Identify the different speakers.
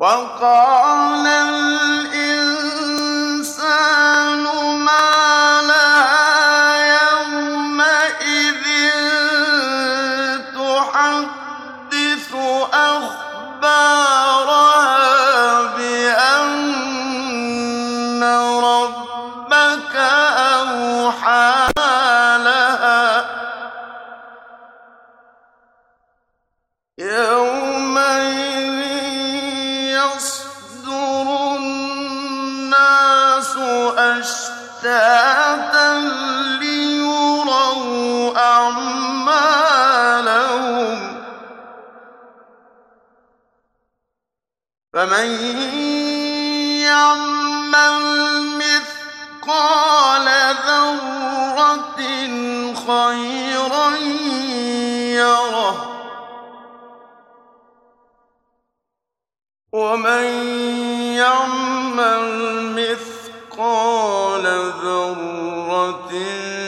Speaker 1: وقال الإنسان ما لها يومئذ تحدث أخبارها بأن ربك أوحى لها. أشتاتا ليروا أعمالهم. فمن يعمل مثقال ذرة خيرا يره. ومن يعمل مرة